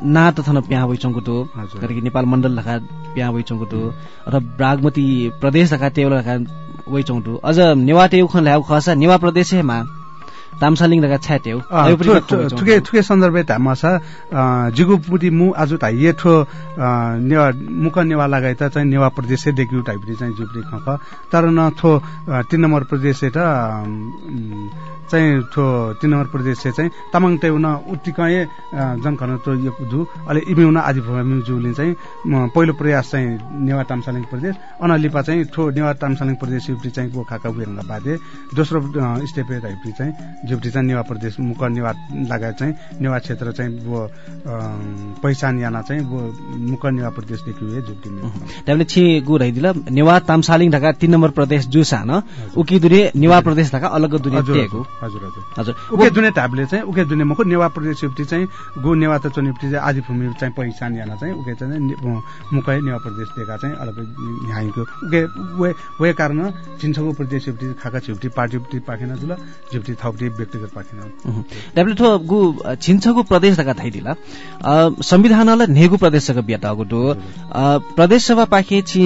ना त थन प्या वइ चंगुतो करके नेपाल मण्डल रखा प्या वइ चंगुतो र बागमती प्रदेश रखा टेउ रखा चंगुतो अझ नेवा टेउ खन ल्याउ खसा नेवा प्रदेशमा तामसालिङ रका छ्याट्यौ थुके थुके सन्दर्भ तामा छ जिगुपुटी मु आज ता ये ठो नेवा मुख नेवा लगाइ त चाहिँ नेवा प्रदेश देखिउ टाइपले चाहिँ जुप्री खख। तर न थो तीन नम्बर प्रदेश त चाहिँ थो तीन नम्बर प्रदेश चाहिँ तामाङ टेउन उत्तिकै जनखन तो यो दु अले इमिउन आदि भूमि जुले चाहिँ पहिलो प्रयास चाहिँ नेवा तामसालिङ प्रदेश। अनलिपा चाहिँ थो नेवा तामसालिङ प्रदेश युपी चाहिँ को खाका उयरंगा बादे। दोस्रो स्टेप चाहिँ जुप्टी चाहिँ नेवा प्रदेश मुख नेवा लगायत चाहिँ नेवा क्षेत्र चाहिँ वो पहिचान याना चाहिँ वो मुख नेवा प्रदेशदेखि जुप्टी त्याले छि गु रहिदिला। नेवा तामसालिङ ढाका तीन नम्बर प्रदेश जुसा न उकी दुरे नेवा प्रदेश ढाका अलग दुरे हजुर हजुर उके दुने टाबले चाहिँ उके दुने मुख नेवा प्रदेश युप्टी चाहिँ गु नेवा त चोनिप्टी चाहिँ आदि भूमि चाहिँ पहिचान याना चाहिँ उके चाहिँ मुखै नेवा प्रदेश दिएका चाहिँ अलग यहाँको। उके वे कारण चिन्छको प्रदेश युप्टी खाका छिप्टी पार्टी पाखेन जुल झिप्टी थप्टी व्यक्तिगत पाखेन डेब्लिटो गु छिन्छगु प्रदेश दका थाइदिला। संविधानलाई नेगु प्रदेश सका बियाता गुटो प्रदेश सभा पाखे छि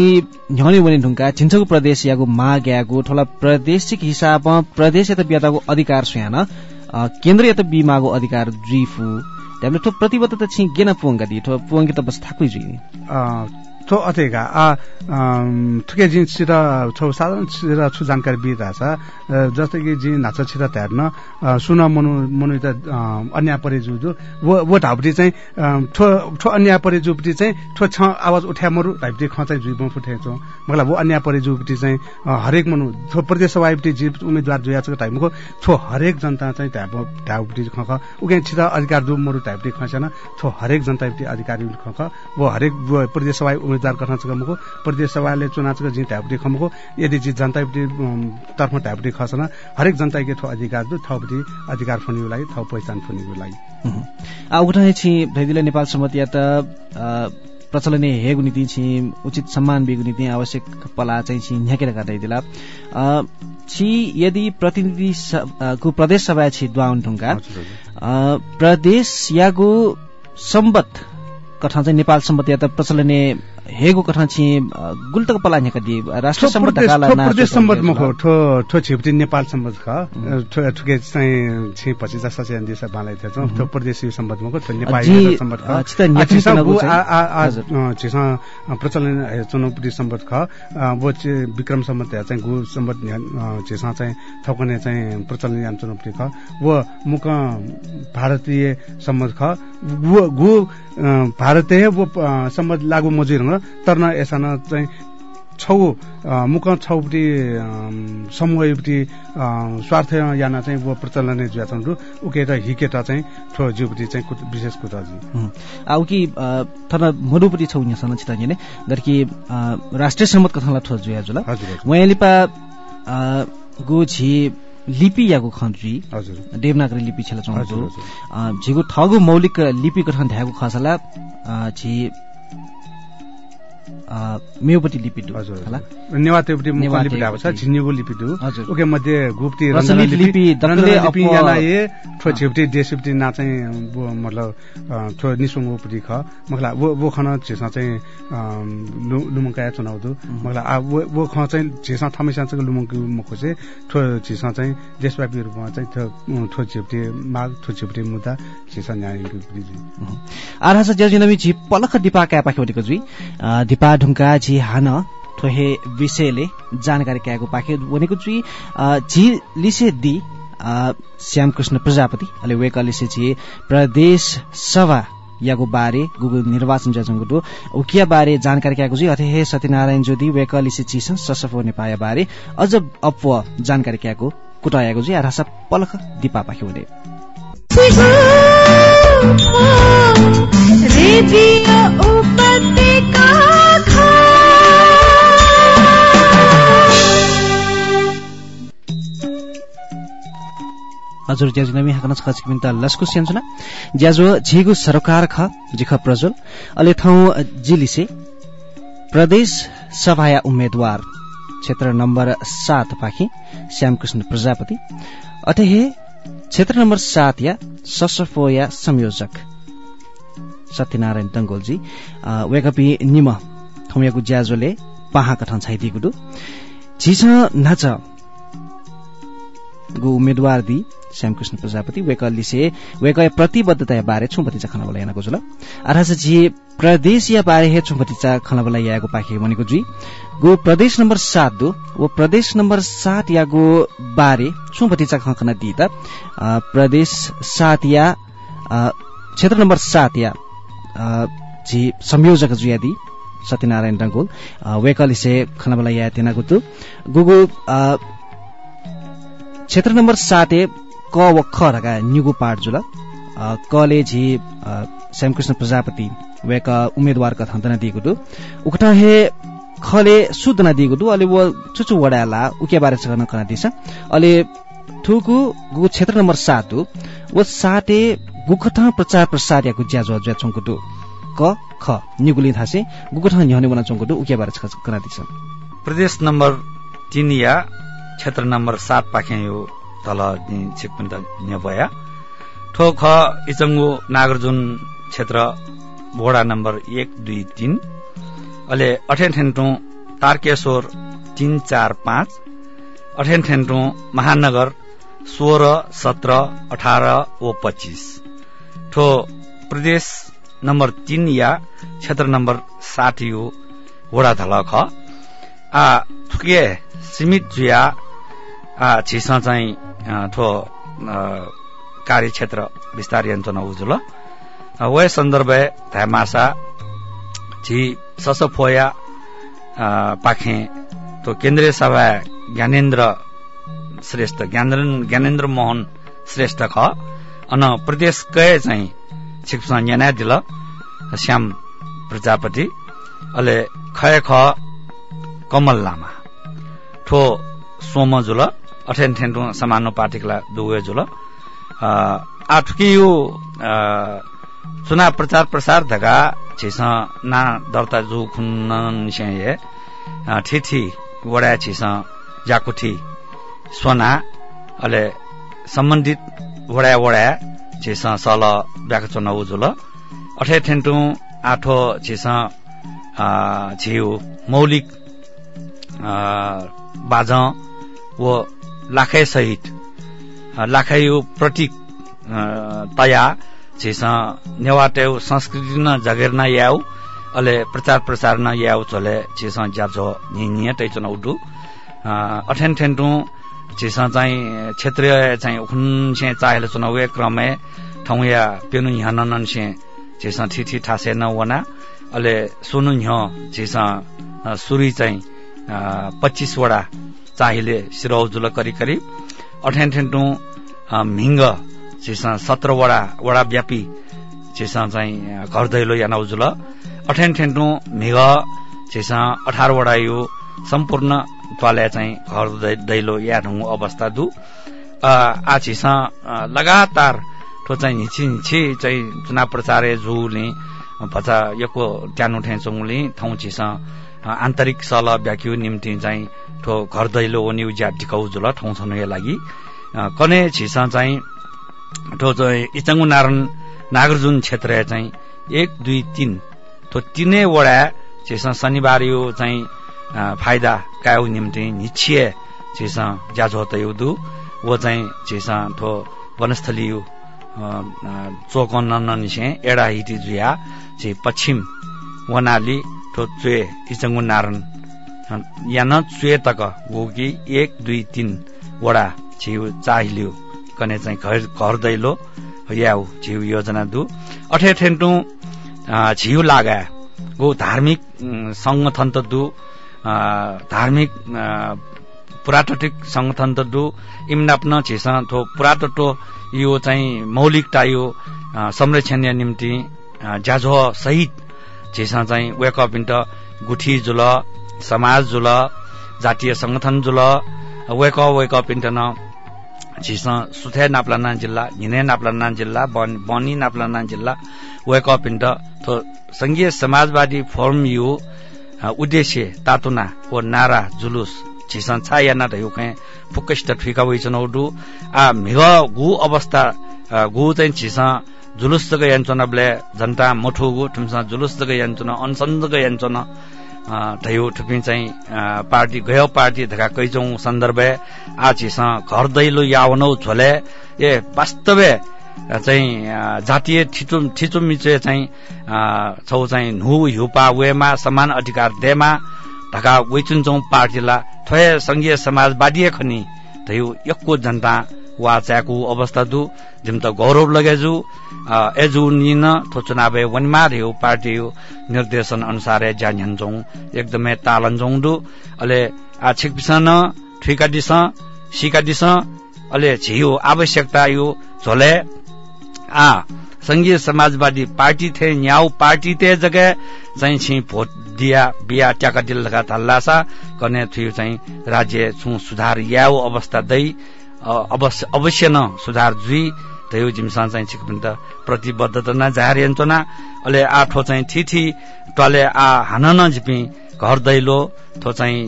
न्हने वने ढुंका छिन्छगु प्रदेश यागु मा ग्यागु ठोला प्रदेशिक हिसाबमा प्रदेश यता बियातागु अधिकार सुयान। केन्द्र यता बिमागु अधिकार द्रिफु। डेब्लिटो प्रतिबद्धता छि गेना पुंगा दि ठो पुंगी त बस थाकुइ जुइ थो अथेगा आ थुके जिन छिर छौ साधारण छिर छु जानकारी बिर छ जस्तै कि जिन नाच छिर त्यार्न। सुन मनु मनु त अन्य परे जु जो वो ढापटी चाहिँ ठो ठो परे जुपटी चाहिँ ठो छ आवाज उठ्या मरु ढापटी ख चाहिँ जुइ फुटे छौ। मलाई वो अन्य परे जुपटी चाहिँ हरेक मनु थो प्रदेश जीव उम्मेदवार जुया छ टाइमको थो हरेक जनता चाहिँ ढाप ढापटी ख ख उके छिर अधिकार दु मरु ढापटी खसेन थो हरेक जनता अधिकारी ख ख वो हरेक प्रदेश सभा उम्मेदवार गर्न चुकमुको प्रदेश सभाले चुनाव चुक जी ट्यापटी खमुको यदि जी जनतापट्टि तर्फ ट्यापटी खसन हरेक जनताको थो अधिकार दु थपटी अधिकार फुनिको लागि थप पहिचान फुनिको लागि। उठाइ छि भैदिले नेपाल सम्मति या त प्रचलन हेगु नीति छि उचित सम्मान बेगु नीति आवश्यक पला चाहिँ छि न्याकेर गादै दिला। छि यदि प्रतिनिधि को प्रदेश सभा छि द्वाउन ढुङ्गा प्रदेश यागु सम्बत कथा चाहिँ नेपाल सम्बत या त प्रचलने हेगो कथा छि गुल्तक पला न्याक दि राष्ट्र सम्बत काला ना प्रदेश सम्बत मखो ठो ठो छिप्ति नेपाल सम्बत ख। ठो ठुके चाहिँ छि पछि जसा चाहिँ दिस बालाई थे ठो प्रदेश सम्बत मखो ठो नेपाल ख। नगु आ छिसा प्रचलन चुनौती सम्बत ख। वो विक्रम सम्बत चाहिँ गु सम्बत छिसा चाहिँ थकने चाहिँ प्रचलन चुनौती ख। वो मुख भारतीय सम्बत ख। वो गु भारतीय वो सम्बत लागू मजुर तर्न एसान चाहिँ छौ मुख छौपट्टि समूहपट्टि स्वार्थ याना चाहिँ वो प्रचलन जुवा उकेट हिकेट चाहिँ ठो जुपट्टि चाहिँ विशेष कुरा जी। आउकी थन मरुपट्टि छौ यसँग छिता ने गरकी राष्ट्रिय सम्मत कथालाई ठो जुया जुल। वयालिपा गो छि लिपि यागु खन्जी हजुर। देवनागरी लिपि छेला चौधु। झिगु ठगु मौलिक लिपि गठन ध्यागु खसला। झि अ, मेउपट्टि लिपि दु हजुर होला। नेवातेपट्टि मुख नेवाते लिपि आएको छ। झिन्युको लिपि दु हजुर। ओके मध्ये गुप्ती रसलित लिपि लिपि। अप- याना ये ठो झिप्टी देशुप्टी ना चाहिँ मतलब ठो निसुङ उपटी ख। मखला वो वो खन झेसा चाहिँ अम, लु- लुमङ्काया चुनाउ दु मखला आ वो ख चाहिँ झेसा थमेसा चाहिँ लुमङ्कु मुखो चाहिँ ठो झेसा चाहिँ देशव्यापी रूपमा चाहिँ ठो झिप्टी माग ठो झिप्टी मुद्दा झेसा न्याय आरास ज्याजिनमी झि पलख दिपा क्या पाखे जुई दिपा ढुङ्का झि हान ठोहे विषयले जानकारी क्याएको पाखे भनेको अ, झि लिसे दि श्यामकृष्ण प्रजापति अहिले वेक लिसे झि प्रदेश सभा यागो बारे गुगु निर्वाचन जजङ्गुटो उकिया बारे जानकारी क्याएको जुई अथे सत्यनारायण ज्योति वेक लिसे चिसन ससफो नेपाया बारे अझ अप जानकारी क्याएको कुटाएको जुई आरासा पलख दिपा पाखे हुने रेडियो उपत्यका हजुर ज्याजु नमी हाकन छ मिन्ता लस्कु स्यान्सुना ज्याजो झिगु सरकार ख जिख प्रज्वल। अले ठाउँ जिलिसे प्रदेश सभाया उम्मेद्वार। क्षेत्र नम्बर सात पाखी श्यामकृष्ण प्रजापति। अतहे क्षेत्र नम्बर सात या ससफोया संयोजक। सत्यनारायण डङ्गोलजी वेकपी निम थौयागु ज्याजोले पाहा कठन छाइदिएको दु। झिछ नाच गु उम्मेद्वार दि। श्यामकृष्ण प्रजापति वेकलिसे वेक प्रतिबद्धता बारे छुम्पतिचा खनबला यानको जुल। अर्थात जी प्रदेश या बारे हे छुम्पतिचा खनबला याको पाखे भनेको जुई। गु प्रदेश नम्बर सात दु वो प्रदेश नम्बर सात यागो बारे छुम्पतिचा खना दि त। प्रदेश सात या क्षेत्र नम्बर सात या जी संयोजक जुया दि। सत्यनारायण डङ्गोल वेकलिसे खनबला या तेनाको तु गुगु क्षेत्र नम्बर साते क व ख रका न्युगु पाठ जुल कले झी श्यामकृष्ण प्रजापति वेक उम्मेद्वार कथा दना दिएको दु उकटा हे खले सुदना दिएको दु अले वो चुचु वडाला उके बारे छगन कना दिस। अले ठुकु गु क्षेत्र नम्बर सात वो साते गुखथा प्रचार प्रसार याकु ज्याजो ज्या चंकु दु क ख न्युगुली थासे। गुखथा न्यहने बना चंकु दु उके बारे कना दिस। प्रदेश नम्बर तीन या क्षेत्र नम्बर सात पाखे यो तल छिकपिन्त नेपया ठो ख इचङ्गु नागरजुन क्षेत्र बोडा नम्बर एक दुई तिन। अहिले अठेन ठेन्टु तारकेश्वर तिन चार पाँच। अठेन ठेन्टु महानगर सोह्र सत्र अठार ओ पच्चिस। ठो प्रदेश नम्बर तीन या क्षेत्र नम्बर सात यो वडा धल ख। थुके सीमित जुया आ छिस चाहिँ आ, ठो आ, कार्यक्षेत्र विस्तार यन्त्र उजुल वय सन्दर्भ धामासा झी ससफोया पाखे तो केन्द्रीय सभा ज्ञानेन्द्र श्रेष्ठ ज्ञानेन्द्र मोहन श्रेष्ठ ख अन प्रदेशकै चाहिँ छिप्सा न्याना दिल श्याम प्रजापति अहिले खय ख कमल लामा ठो सोम जुल अठेन ठेन्टु समानो पार्टीकला दुवे जुल। आठुकी यो चुनाव प्रचार प्रसार धगा छिस ना दर्ता जु खुन्न निसे ठिठी वडा छिस जाकुठी सोना अहिले सम्बन्धित वडा वडा छिस सल ब्याक चुनाउ जुल। अठे ठेन्टु आठो छिस छिउ मौलिक बाज वो लाखे सहित लाखे यो प्रतीक तया छिस नेवाटेउ संस्कृति न जगेर न याउ अले प्रचार प्रसार न याउ चले छिस ज्याजो निनिय तै चुन उडु अठेन ठेन्टु छिस चाहिँ क्षेत्रीय चाहिँ छे चाहेले चुनाउ क्रमे ठौया पेनु यहाँ नन छे छिस ठिठी ठासे न वना अले सुनु अ, सुरी चाहिँ पच्चिसवटा चाहिले सिरौजुल करि करिब अठेन ठेन्टु मिङ्ग छिस सत्रवटा वडा व्यापी चाहिँ अ, घर दैलो या नौजुल। अठेन ठेन्टु मिग छिस अठारवटा यो सम्पूर्ण त्वाले चाहिँ घर दैलो या ढुङ्गो अवस्था दु। आ लगातार ठो चाहिँ हिची हिची चाहिँ चुनाव प्रचार जुले भचा यको ट्यानो ठेचौँले ठाउँ छिस आन्तरिक सल व्याक्यु निम्ति चाहिँ ठो घर दैलो ओनि उज्या ढिकाउ जुल ठाउँ छन् लागि। कने छिस चाहिँ ठो चाहिँ इचङ्गु नारायण नागार्जुन क्षेत्र चाहिँ एक दुई तिन थो तिनै वडा छिस शनिबार यो चाहिँ फाइदा काउ निम्ति निच्छिए छिस ज्याझो तयुदु वो चाहिँ छिस ठो वनस्थली यु चोकन निसे एडा हिटी जुया छि पश्चिम वनाली ठो चुए इचङ्गु नारायण यान चुए तक गोगी एक दुई तिन वडा छिउ चाहिलियो। कने चाहिँ घर घर दैलो याउ छिउ योजना दु। अठे ठेन्टु झिउ लागा। गो धार्मिक संगठन त दु। धार्मिक पुरातात्विक संगठन त दु। इम्नाप्न छिस थो पुरातत्व यो चाहिँ मौलिकता यो संरक्षणीय निम्ति ज्याझो सहित छिस चाहिँ वेकअप इन्ट गुठी जुल समाज जुल जातीय संगठन जुल वेकअप वेकअप इन्ट न झिस सुथे नाप्लाना जिल्ला हिने नाप्लाना जिल्ला बनी नाप्लाना जिल्ला वेकअप इन्ट थो संघीय समाजवादी फोरम यु उद्देश्य तातुना ओ नारा जुलुस झिसन छा याना ढयु खे फुक्कस्ट ठिका वइसन ओडु आ मिग गु अवस्था गु चाहिँ झिस जुलुस जग यान्छन ब्ले जनता मठु गु ठुमसा जुलुस जग यान्छन अनसन जग यान्छन ढयु ठुपि चाहिँ पार्टी गयो पार्टी धका कैचौं सन्दर्भ आ झिस घर दैलो यावनौ छोले। ए वास्तवे चाहिँ जातीय ठिचुम ठिचुम मिचे चाहिँ छौ चाहिँ नु हिउपा वेमा समान अधिकार देमा ढका वेचुन्छौ पार्टीला थोय संघीय समाजवादी खनि थयु यक्को जनता वा च्याकु अवस्था दु जिम त गौरव लगेजु। एजु निन थो चुनाव वनमार हो पार्टी निर्देशन अनुसार ज्यान हन्छौ एकदमै तालन्छौ दु। अले आ छिक बिसन ठिका दिस सिका दिस अले छियो आवश्यकता यो झोले। आ संघीय समाजवादी पार्टी थे न्याउ पार्टी ते जगह चाहिँ छि भोट दिया बिया ट्याका दिल लगा थल्लासा कने थियो चाहिँ राज्य छु सुधार याउ अवस्था दै अवश्य अवश्य न सुधार जुई तयो जिमसा चाहिँ छिकपिन्त प्रतिबद्धता न जाहेर यन्चना अले आठो चाहिँ थिथि टले आ हान न जिपि घर दैलो थो चाहिँ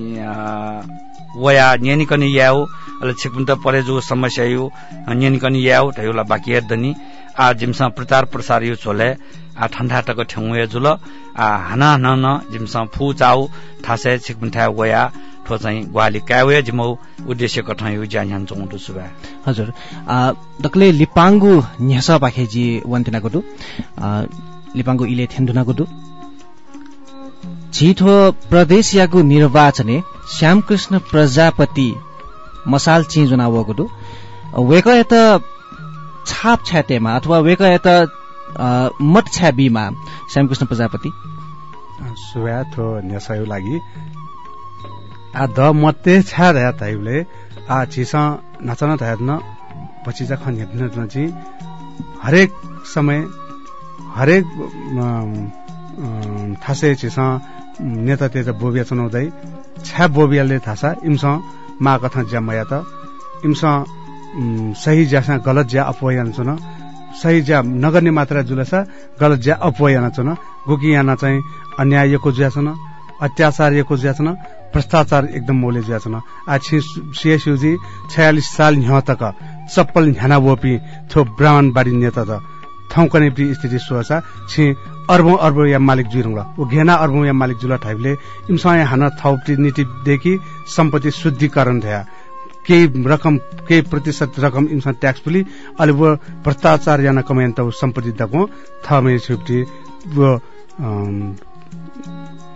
वया न्यानिकनि याउ अले छिकपिन्त परे जो समस्या यो न्यानिकनि याउ तयोला बाकी हेर्दनी आ जिमसा प्रचार प्रसार यो छोले आ ठण्डा टक ठेउए जुल आ हाना हाना न जिमसा फु चाउ थासे छिकपिन्ठा वया। ठो चाहिँ ग्वाली कावे जिमौ उद्देश्य कठा यो ज्यान ह्यान चौँटो सुबा। हजुर। दक्ले लिपाङ्गु न्यास पाखेजी वन्तिना गुडु। लिपाङ्गु इले थेन्दुना गुडु। छिठो प्रदेशियाको निर्वाचने श्यामकृष्ण प्रजापति मसाल ची जुनाव गुडु। वेक यत छाप छ्यातेमा अथवा वेक यत मत छ्याबीमा श्यामकृष्ण प्रजापति। सुया थो न्यासयो लागि आ द मते छ्या ध्या ताइले आ छिस नाचन थायन पछि जा खन हेर्न चाहिँ हरेक समय हरेक थासे छिस नेता तेज बोबिया चुनाउँदै छ्या बोबियाले थासा इम्स मा कथा ज्यामया त। इम्स सही ज्यासा गलत ज्या अपवयान चुन। सही ज्या नगर्ने मात्रा जुलस गलत ज्या अपवयान चुन। गुकी याना चाहिँ अन्यायको ज्या अत्याचारको ज्या छन भ्रष्टाचार एकदम मोले ज्या छन आ सिएसयुजी छयालिस साल न्ह तक चप्पल न्याना वोपी थो ब्राह्मण बाडी नेता त। थौकने प्रि स्थिति सोचा छि। अर्बौं अर्बौं या मालिक जुरुङ ऊ घेना अर्बौं या मालिक जुला ठाइबले इमसँग हान थौप्टी नीतिदेखि सम्पत्ति शुद्धिकरण थया केही रकम केही प्रतिशत रकम इमसँग ट्याक्स पुली अहिले वो भ्रष्टाचार याना कमाइन त सम्पत्ति दको थमे छुप्टी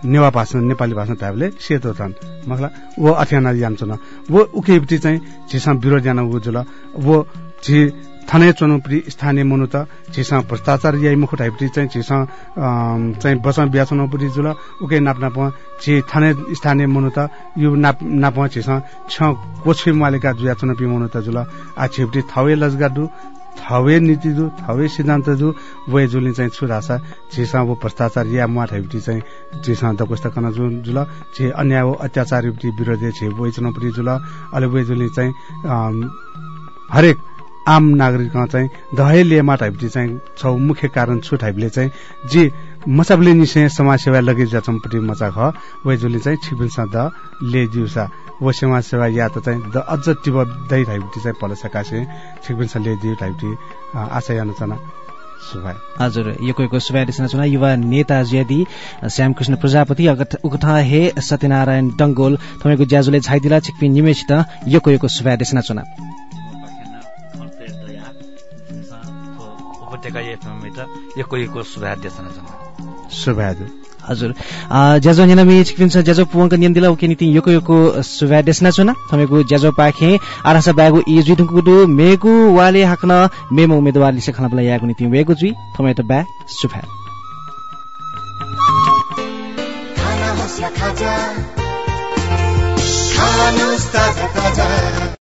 नेवा भाषा नेपाली भाषा ताबले सेतो छन्। मखला वो अठ्याना यान्छन् वो उकेपट्टि चाहिँ झिसा विरोध याना उ जुल वो झि थने चुनौपट्टि स्थानीय मनु त झिसा भ्रष्टाचार याइ मुख टाइपट्टि चाहिँ झिसा चाहिँ बसमा बिहा चुनौपट्टि जुल उके नाप नाप झि थने स्थानीय मनु त यो नाप नाप झिसा छ कोछि मालिका जुया चुनौपी मनु त जुल आ छिपटी थवे लजगा दु थवे नीति दु थवे सिद्धान्त दु वे जुलि चाहिँ छुरासा झिसा वो भ्रष्टाचार या मुआ ठाइपटी चाहिँ झिसा दकोस्त कन जुन जुल झे अन्याय अत्याचार विरोधी छे वो चुनौपट्टि जुल अहिले वे जुलि चाहिँ हरेक आम नागरिक चाहिँ दहे लेमा टाइपले चाहिँ छौ मुख्य कारण छु टाइपले चाहिँ जे मचाबले निसे समाज सेवा लगे जचमपट्टि मचा ख वेजुले चाहिँ छिबिलसा द ले दिउसा। वो समाज सेवा या त चाहिँ द अझ टिब दै टाइपटी चाहिँ पलसका से छिबिलसा ले दिउ टाइपटी आशा सुभाय। हजुर यो को सुभाय देशना चुना। युवा नेता ज्यादी श्यामकृष्ण प्रजापति उकथा हे सत्यनारायण डंगोल तपाईँको ज्याजुले छाइदिला छिक्पी निमेसित यो को सुभाय देशना चुना। उपत्यका एफएम यो को सुभाय देशना चुना सुभाय हजुर। ज्याजो नेनामी छिक्पिन्छ ज्याजो पुवंक नियन्दिला उके नीति योको योको सुभा देशना छुना थमेको ज्याजो पाखे आरासा बागु इ जुइ दुंकुदु मेगु वाले हाक्न मेमो उम्मेदवार लिसे खना बला यागु नीति वेगु जुइ थमे त बा सुभा खाना होस् या खाजा खानुस् ताजा ताजा